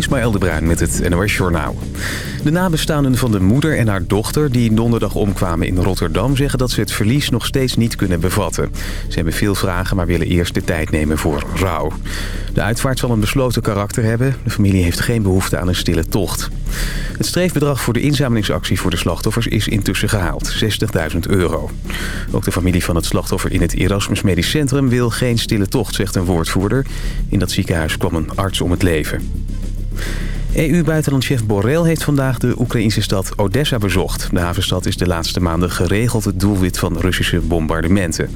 Ismaël de Bruin met het NOS Journaal. De nabestaanden van de moeder en haar dochter die donderdag omkwamen in Rotterdam... zeggen dat ze het verlies nog steeds niet kunnen bevatten. Ze hebben veel vragen, maar willen eerst de tijd nemen voor rouw. De uitvaart zal een besloten karakter hebben. De familie heeft geen behoefte aan een stille tocht. Het streefbedrag voor de inzamelingsactie voor de slachtoffers is intussen gehaald. 60.000 euro. Ook de familie van het slachtoffer in het Erasmus Medisch Centrum wil geen stille tocht, zegt een woordvoerder. In dat ziekenhuis kwam een arts om het leven. EU-buitenlandchef Borrell heeft vandaag de Oekraïnse stad Odessa bezocht. De havenstad is de laatste maanden geregeld het doelwit van Russische bombardementen.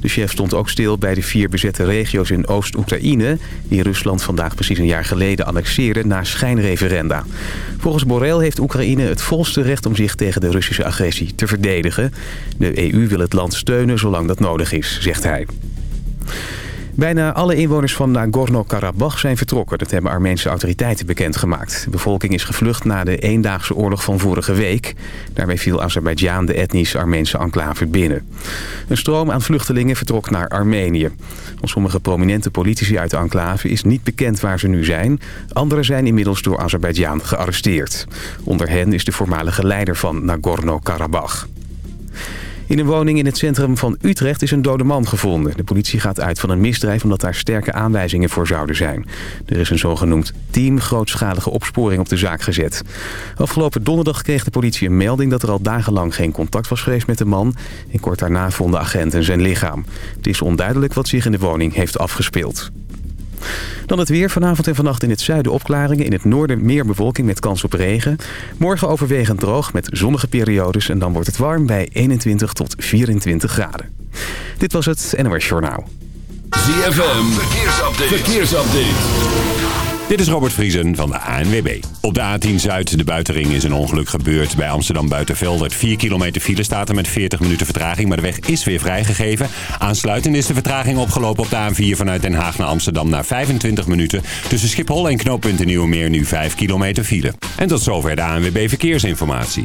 De chef stond ook stil bij de vier bezette regio's in Oost-Oekraïne... die Rusland vandaag precies een jaar geleden annexeerde na schijnreferenda. Volgens Borrell heeft Oekraïne het volste recht om zich tegen de Russische agressie te verdedigen. De EU wil het land steunen zolang dat nodig is, zegt hij. Bijna alle inwoners van Nagorno-Karabakh zijn vertrokken. Dat hebben Armeense autoriteiten bekendgemaakt. De bevolking is gevlucht na de eendaagse oorlog van vorige week. Daarmee viel Azerbeidzjan de etnisch Armeense enclave binnen. Een stroom aan vluchtelingen vertrok naar Armenië. Van sommige prominente politici uit de enclave is niet bekend waar ze nu zijn. Anderen zijn inmiddels door Azerbeidzjan gearresteerd. Onder hen is de voormalige leider van Nagorno-Karabakh. In een woning in het centrum van Utrecht is een dode man gevonden. De politie gaat uit van een misdrijf omdat daar sterke aanwijzingen voor zouden zijn. Er is een zogenoemd team grootschalige opsporing op de zaak gezet. Afgelopen donderdag kreeg de politie een melding dat er al dagenlang geen contact was geweest met de man. En kort daarna vonden agenten zijn lichaam. Het is onduidelijk wat zich in de woning heeft afgespeeld. Dan het weer. Vanavond en vannacht in het zuiden opklaringen. In het noorden meer bewolking met kans op regen. Morgen overwegend droog met zonnige periodes. En dan wordt het warm bij 21 tot 24 graden. Dit was het NOS Journaal. ZFM. Verkeersupdate. Verkeersupdate. Dit is Robert Vriesen van de ANWB. Op de A10 Zuid, de buitenring, is een ongeluk gebeurd. Bij Amsterdam Buitenveldert 4 kilometer file staat er met 40 minuten vertraging. Maar de weg is weer vrijgegeven. Aansluitend is de vertraging opgelopen op de A4 vanuit Den Haag naar Amsterdam naar 25 minuten. Tussen Schiphol en knooppunt Nieuwemeer nu 5 kilometer file. En tot zover de ANWB Verkeersinformatie.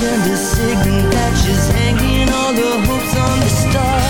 Send a signal that she's hanging all the hopes on the stars.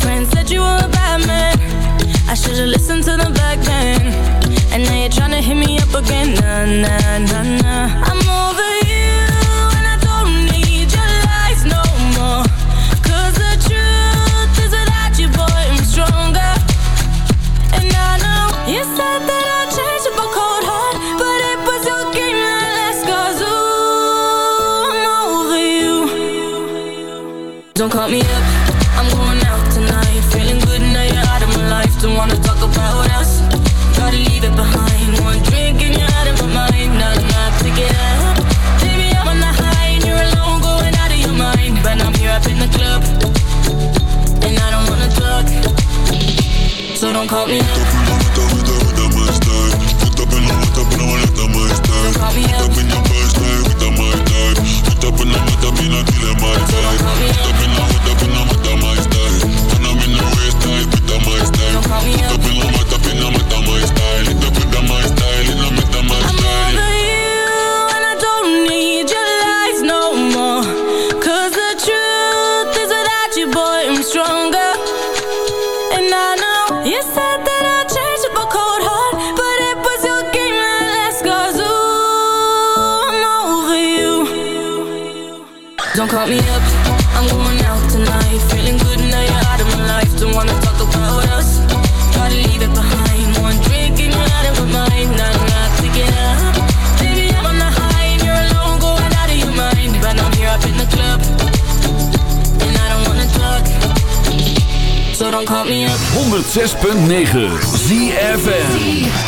friend said you were a bad man. I should've listened to the back then And now you're tryna hit me up again. Nah, nah, nah, nah. I'm don't call me up. Don't call me up. Don't call me up. 106.9 ZFN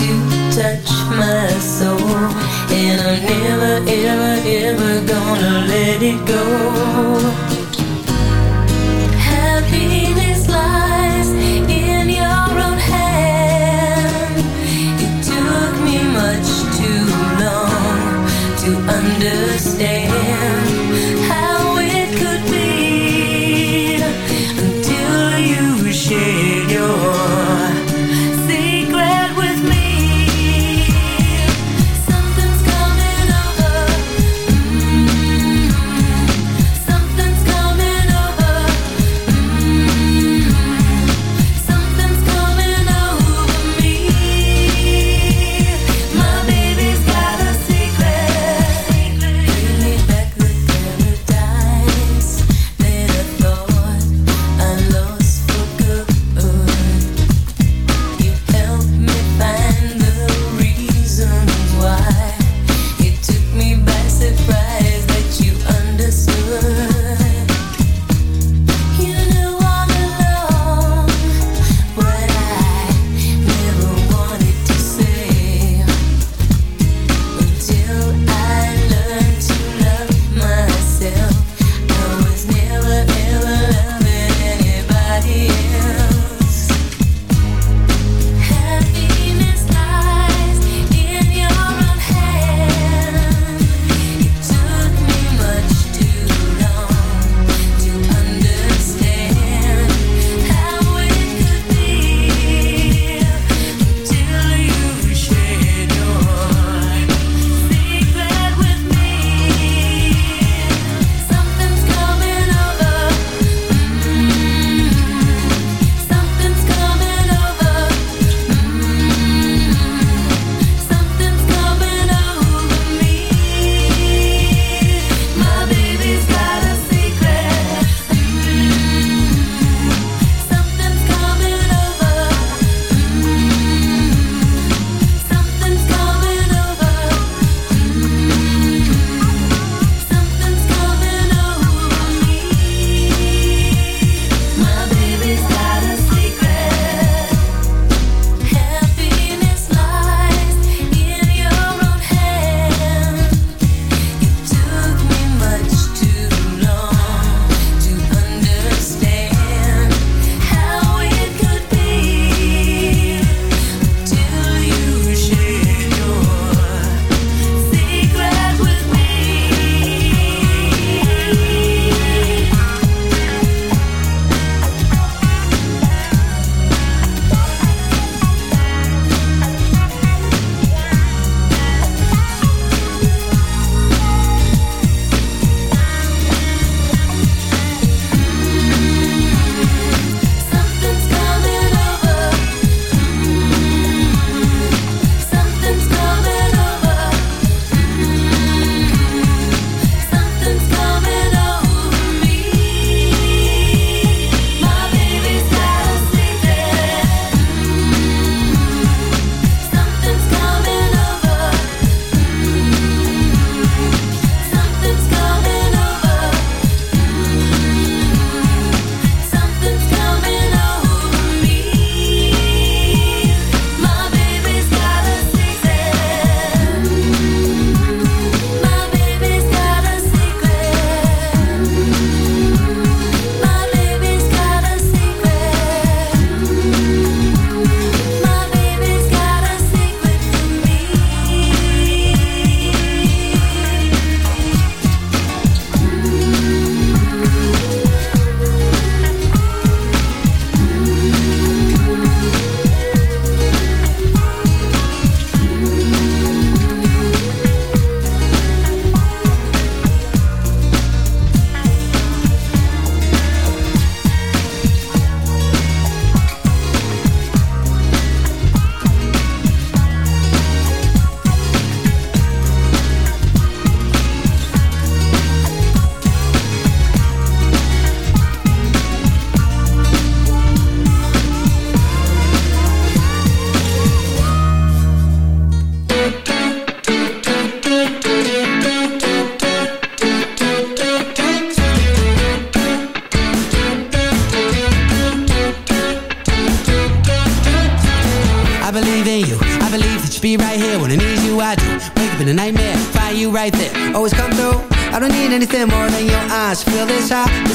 to touch my soul. And I'm never, ever, ever gonna let it go.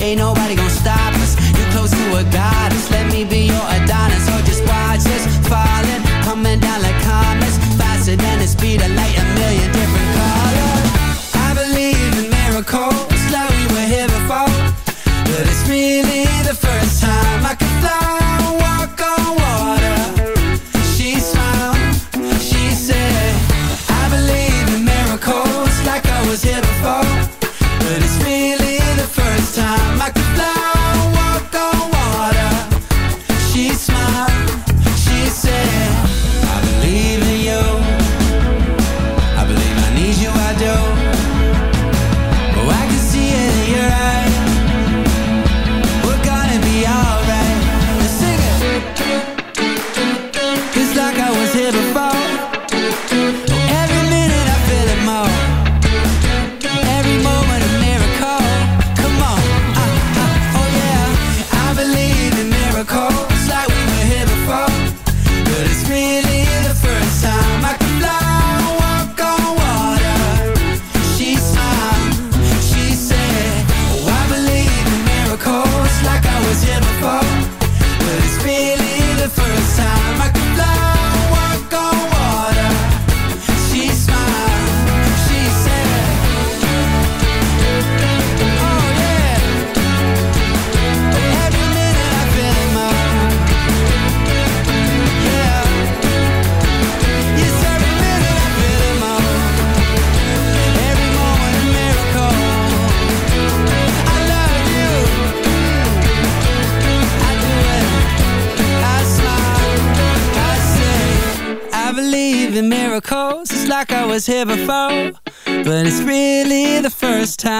Ain't nobody gonna stop us. You're close to a goddess. Let me be your Adonis. Or just watch us falling Coming down like comets. Faster than the speed of light. time. I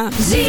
Gina. Gina.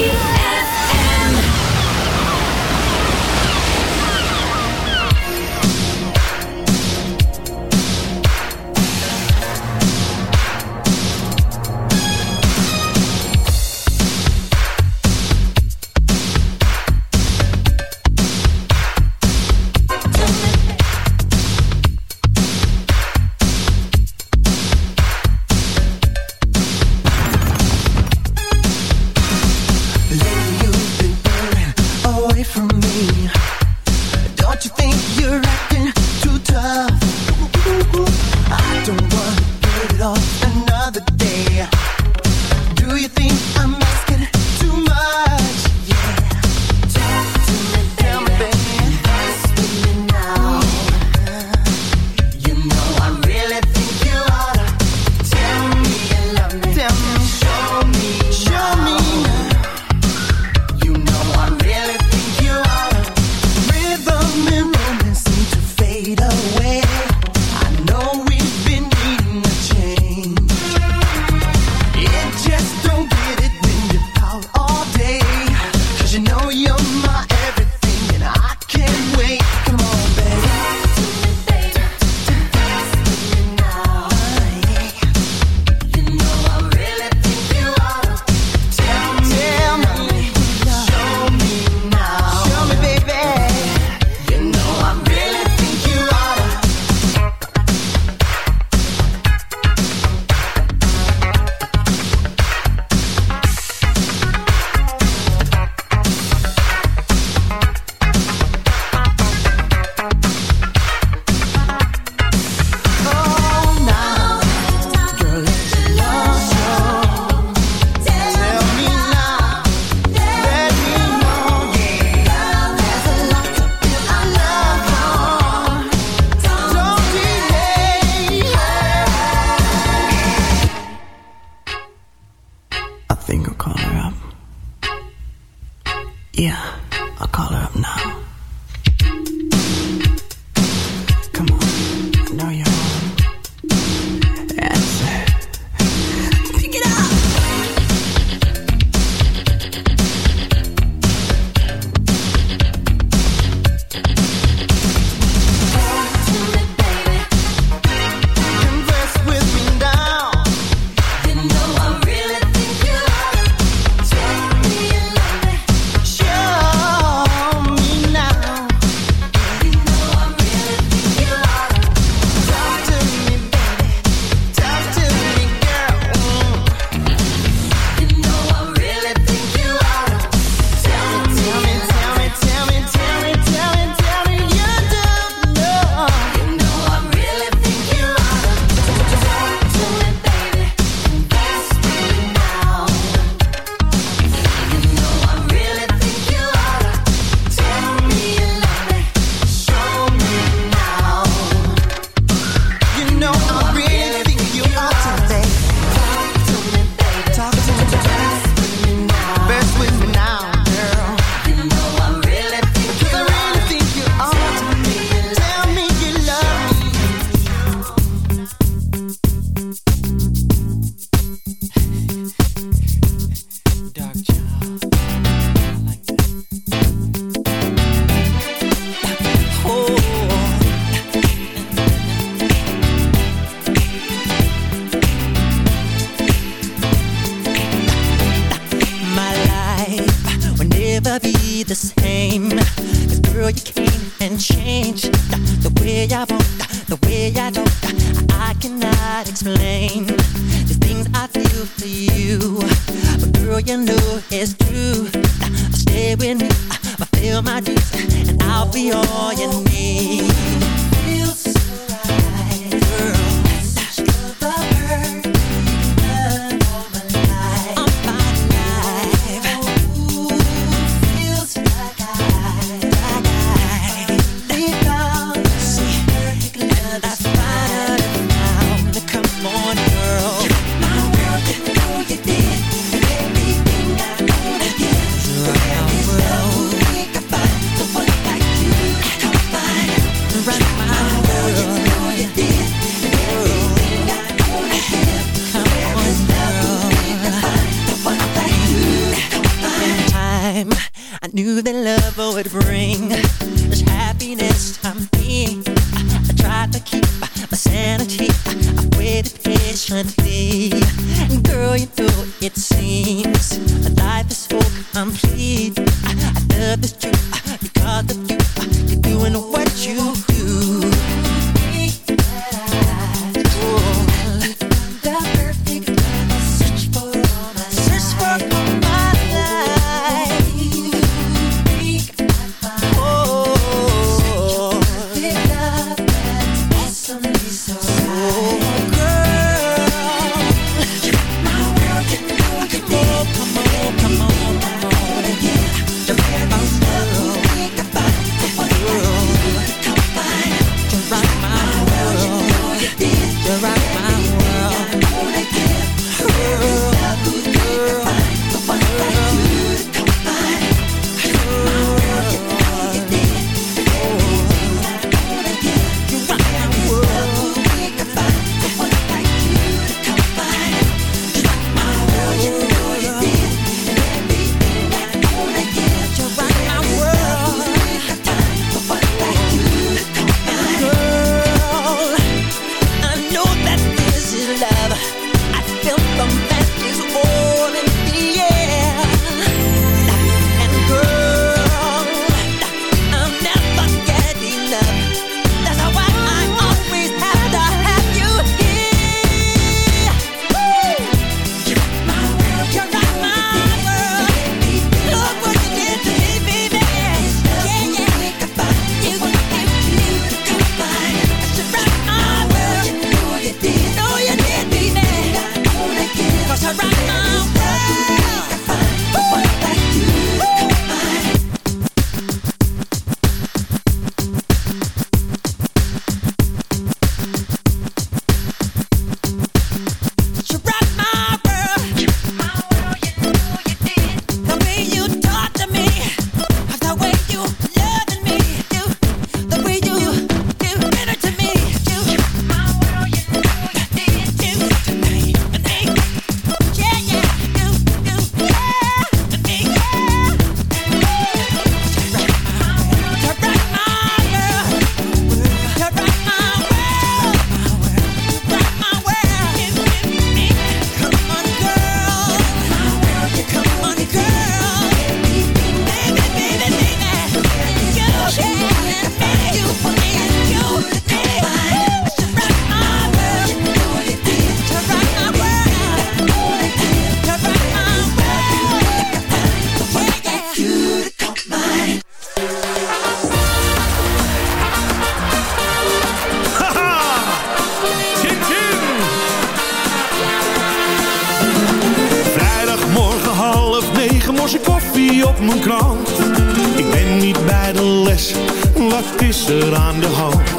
De les, wat is er aan de hand?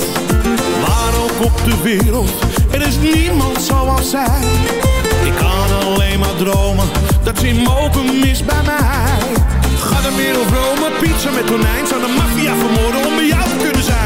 Waar ook op de wereld, er is niemand zoals zij. Ik kan alleen maar dromen, dat ze mogen mis bij mij. Ga de wereld Rome, pizza met tonijn. Zou de maffia vermoorden om bij jou te kunnen zijn.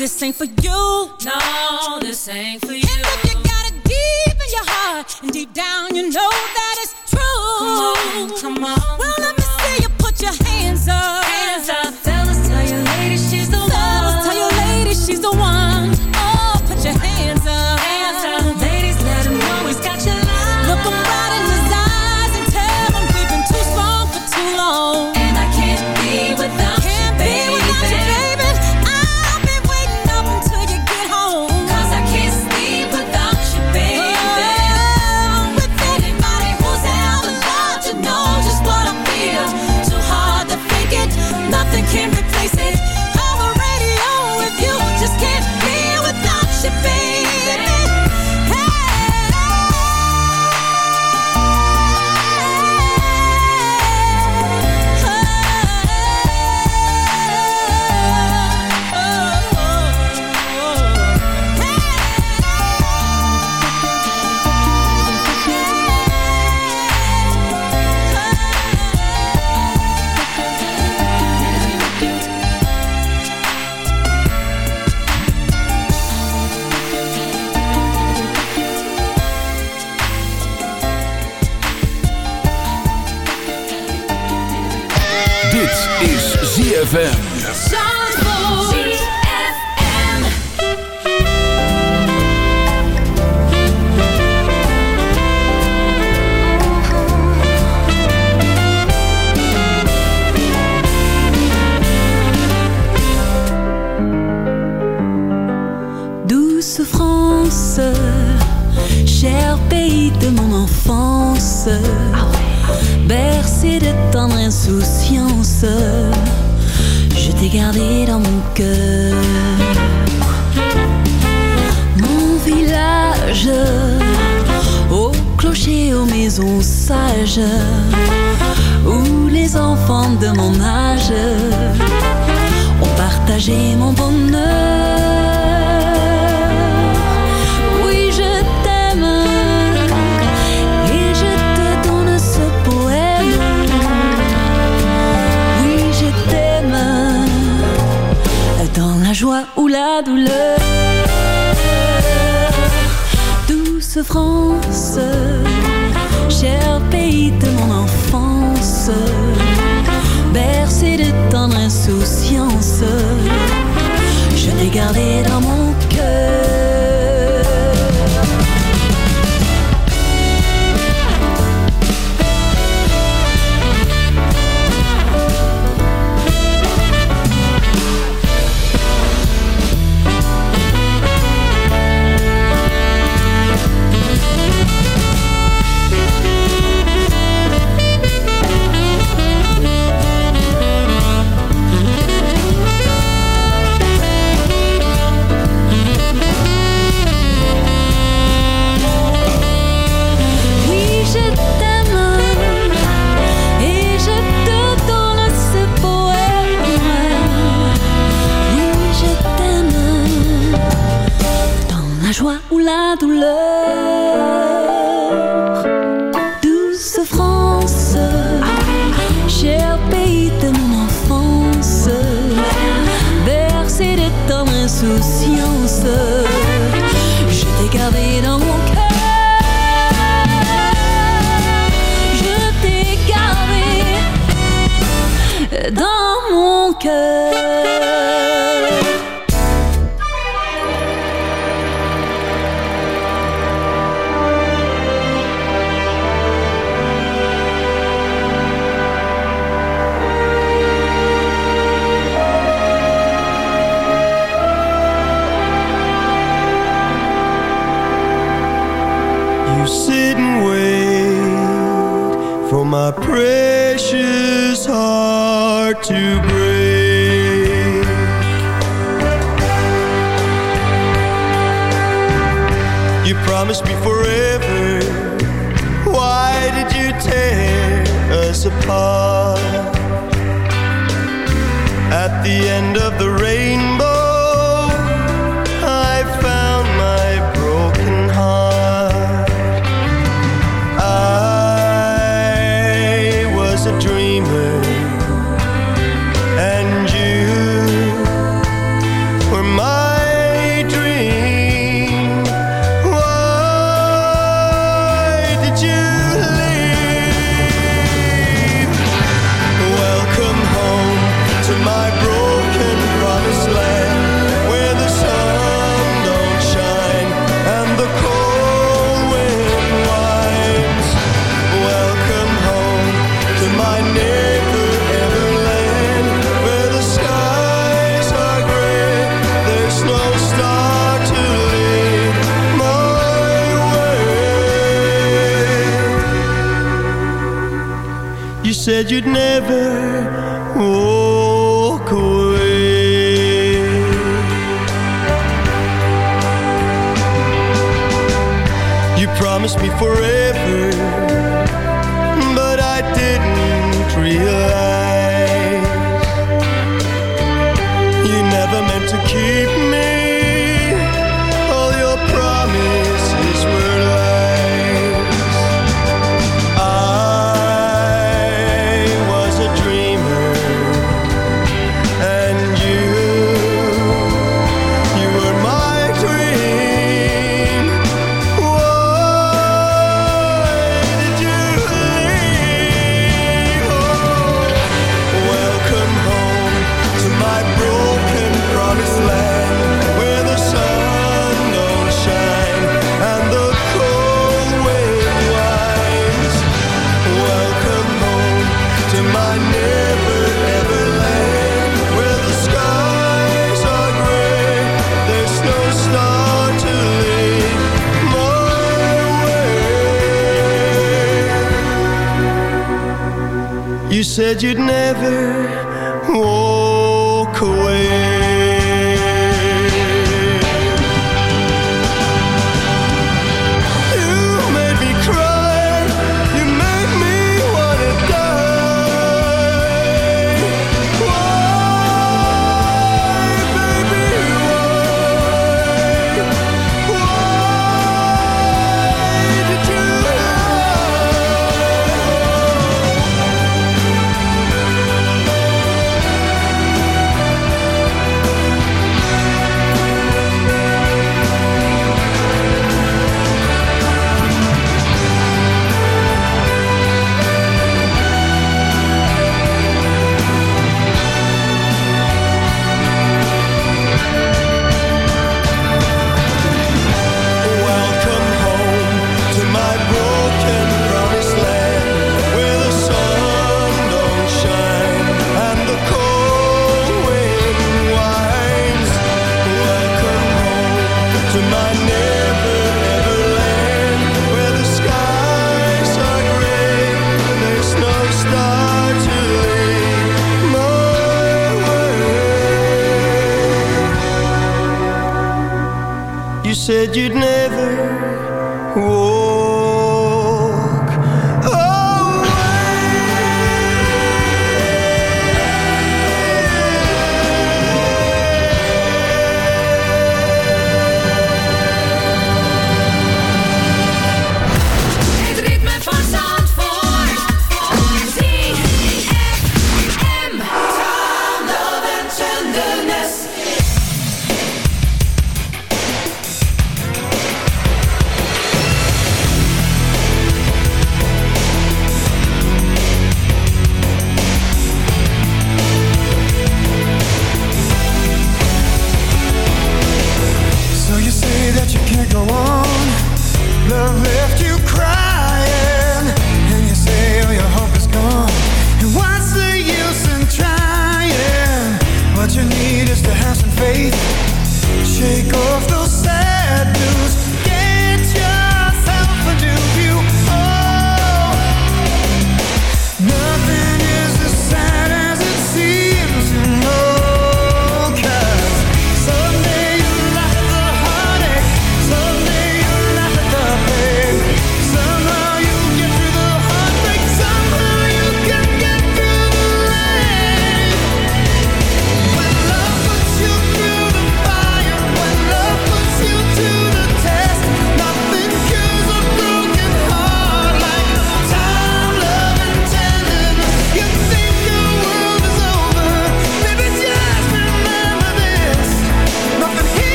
this ain't for you, no, this ain't for. You